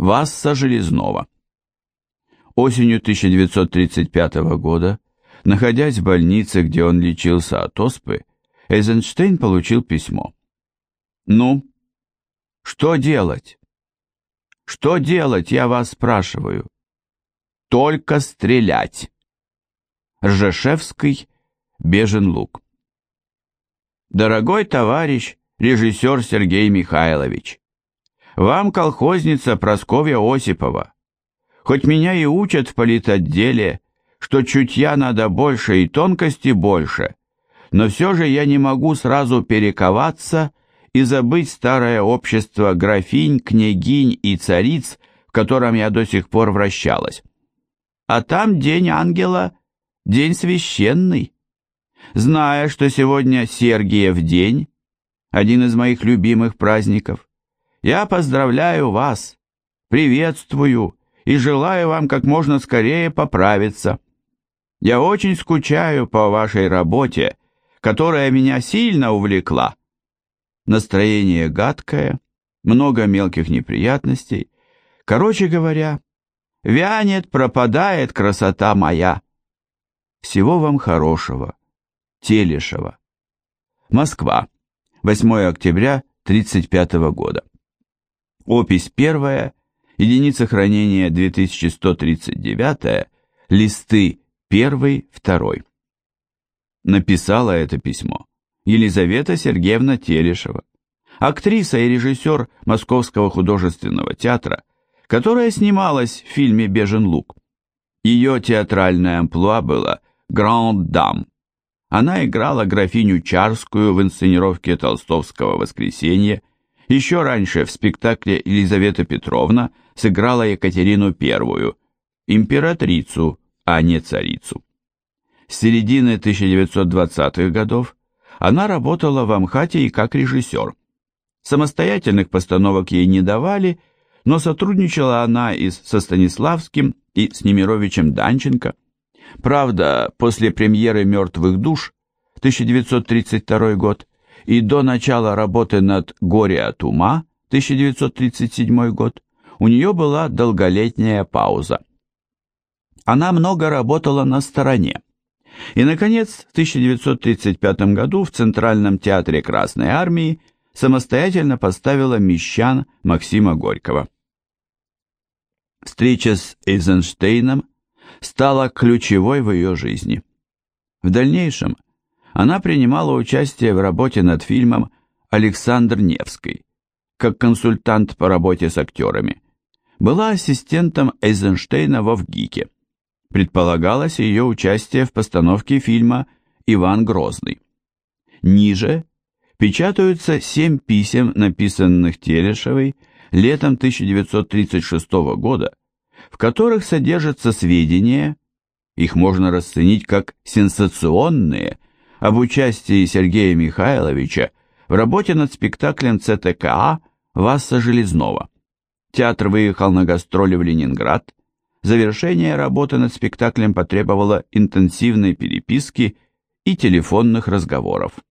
Васса Железнова. Осенью 1935 года, находясь в больнице, где он лечился от оспы, Эйзенштейн получил письмо. «Ну, что делать? Что делать, я вас спрашиваю? Только стрелять!» Ржешевский, Бежен лук. Дорогой товарищ, режиссер Сергей Михайлович, вам колхозница Просковья Осипова. Хоть меня и учат в политотделе, что чутья надо больше и тонкости больше, но все же я не могу сразу перековаться и забыть старое общество графинь, княгинь и цариц, в котором я до сих пор вращалась. А там день ангела, день священный. Зная, что сегодня Сергиев день, один из моих любимых праздников, я поздравляю вас, приветствую и желаю вам как можно скорее поправиться. Я очень скучаю по вашей работе, которая меня сильно увлекла. Настроение гадкое, много мелких неприятностей. Короче говоря, вянет, пропадает красота моя. Всего вам хорошего. Телешева. Москва. 8 октября 1935 года. Опись первая, единица хранения 2139, листы 1, 2. Написала это письмо Елизавета Сергеевна Телешева, актриса и режиссер Московского художественного театра, которая снималась в фильме «Бежен лук». Ее театральное амплуа было «Гранд дам». Она играла графиню Чарскую в инсценировке Толстовского «Воскресенье», еще раньше в спектакле Елизавета Петровна сыграла Екатерину I, императрицу, а не царицу. С середины 1920-х годов она работала в Амхате и как режиссер. Самостоятельных постановок ей не давали, но сотрудничала она и со Станиславским, и с Немировичем Данченко. Правда, после премьеры «Мертвых душ» 1932 год и до начала работы над «Горе от ума» 1937 год у нее была долголетняя пауза. Она много работала на стороне. И, наконец, в 1935 году в Центральном театре Красной Армии самостоятельно поставила «Мещан» Максима Горького. Встреча с Эйзенштейном стала ключевой в ее жизни. В дальнейшем – она принимала участие в работе над фильмом «Александр Невский» как консультант по работе с актерами. Была ассистентом Эйзенштейна во ВГИКе. Предполагалось ее участие в постановке фильма «Иван Грозный». Ниже печатаются семь писем, написанных Телешевой летом 1936 года, в которых содержатся сведения, их можно расценить как сенсационные – об участии Сергея Михайловича в работе над спектаклем ЦТКА Васса Железнова. Театр выехал на гастроли в Ленинград. Завершение работы над спектаклем потребовало интенсивной переписки и телефонных разговоров.